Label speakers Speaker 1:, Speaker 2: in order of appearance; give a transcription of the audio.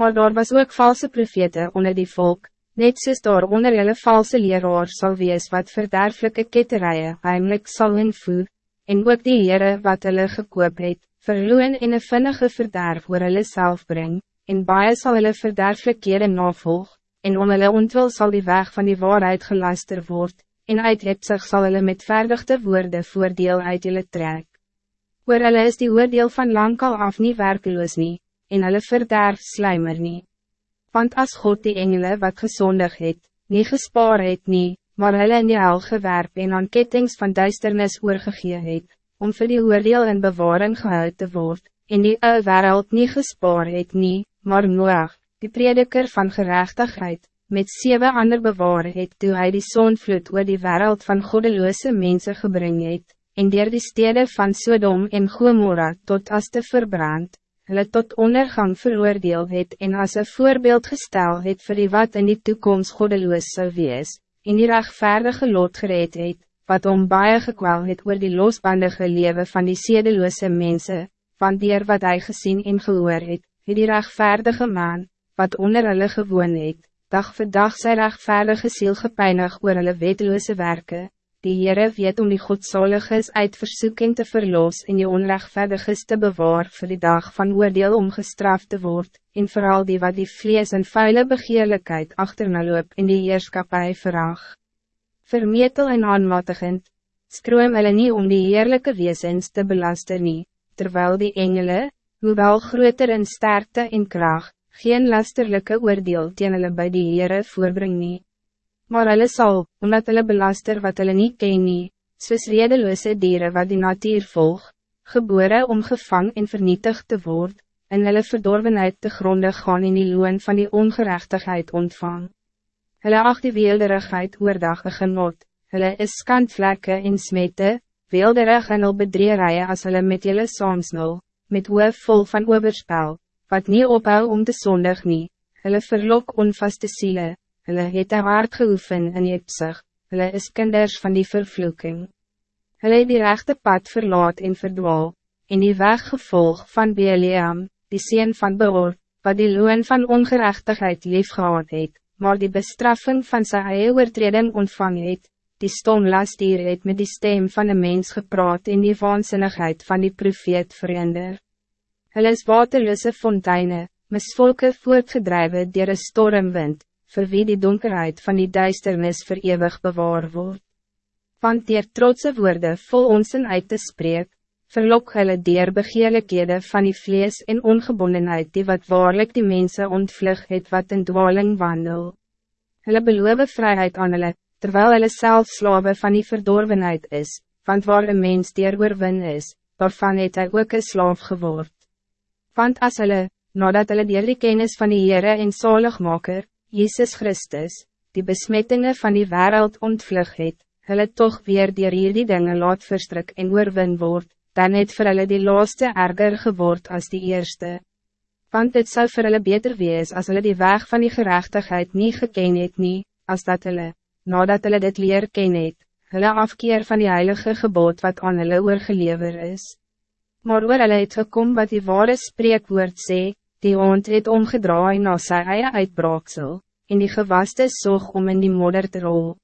Speaker 1: Maar daar was ook valse profete onder die volk, net soos daar onder julle valse leraar sal wees wat verderflike ketterijen heimelijk sal invoer, en ook die Heere wat hulle gekoop het, verloon en een vinnige verderf oor hulle self bring, en baie sal hulle verderflikere navolg, en om hulle ontwil sal die weg van die waarheid geluister word, en uit zich sal hulle met verdigde woorde voordeel uit julle trek. Oor hulle is die oordeel van lankal af nie werkeloos nie, en hulle verderf slijmer nie. Want als God die engelen wat gezondig het, nie gespaar het nie, maar hulle in die hel gewerp en aan kettings van duisternis oorgegee het, om vir die oordeel en bewaring gehou te word, en die ou wereld nie gespaar het nie, maar Noach, die prediker van gerechtigheid, met zeven ander bewaar het toe hy die zonvloed oor die wereld van goddeloze mensen gebring het, en dier die stede van Sodom en Gomorra tot as te verbrand, hulle tot ondergang veroordeel het en as een voorbeeld gestel het vir die wat in die toekomst goddeloos zou wees, en die rechtvaardige lot gereed het, wat om baie gekwel het oor die losbandige leven van die sedeloze mensen, van dier wat hij gezien en gehoor het, het die rechtvaardige man, wat onder hulle gewoon het, dag vir dag sy rechtvaardige ziel gepeinig oor hulle weteloze werken, die Heere weet om die godsaliges uit versoeking te verlos en die onrechtvaardiges te bewaar voor die dag van oordeel om gestraft te worden, en vooral die wat die vlees en vuile begeerlijkheid achterna loop in die heerskapie verag. Vermetel en aanmatigend, skroom hulle nie om die heerlijke wezens te belasten nie, terwijl die engelen, hoewel groter in sterkte en kracht, geen lasterlijke oordeel teen hulle by die Heere voorbring nie. Maar hulle sal, omdat hulle belaster wat hulle nie ken nie, soos redeloose dieren wat die natuur volg, geboren om gevang en vernietigd te worden, en hulle verdorvenheid te gronde gaan in die loon van die ongerechtigheid ontvang. Hulle acht die weelderigheid oordag een genot, hulle is skandvlekke en smette, weelderig en al bedreerije as hulle met julle saamsnul met hoof vol van overspel, wat niet ophou om te zondig nie, hulle verlok onvaste siele, hulle het een hard geoefen in jeepsig, hulle is kinders van die vervloeking. Hulle het die rechte pad verlaat en verdwaal, en die weg gevolg van Beliam, die sien van Beor, wat die loon van ongerechtigheid lief gehad het, maar die bestraffing van sy eie oortreding ontvang het, die stom lastier het met die stem van een mens gepraat en die waansinnigheid van die profeet verander. Hulle is waterloose fonteine, misvolke voortgedreven dier een stormwind, vir wie die donkerheid van die duisternis vir eeuwig bewaar word. Want dier trotse woorden vol onsen uit te spreek, verlok hulle dier begeerlikhede van die vlees en ongebondenheid die wat waarlik die mensen ontvlug het wat in dwaling wandel. Hulle beloof vrijheid aan hulle, terwijl hulle self slawe van die verdorvenheid is, want waar een mens dier oorwin is, daarvan het hy ook een slaaf geword. Want as hulle, nadat hulle dier die kennis van die Heere en Zaligmaker, Jezus Christus, die besmettingen van die wereld ontvlug het, hulle toch weer dier hierdie dinge laat verstrik en oorwin word, dan het vir hulle die laaste erger geword als die eerste. Want het zou vir hulle beter wees als hulle die weg van die gerechtigheid niet geken het nie, als dat hulle, nadat hulle dit leer ken het, hulle afkeer van die heilige gebod wat aan hulle oorgelever is. Maar oor hulle het gekom wat die ware spreekwoord sê, die hond het omgedraai na sy eie uitbraaksel, en die gewaste soog om in die modder te rol.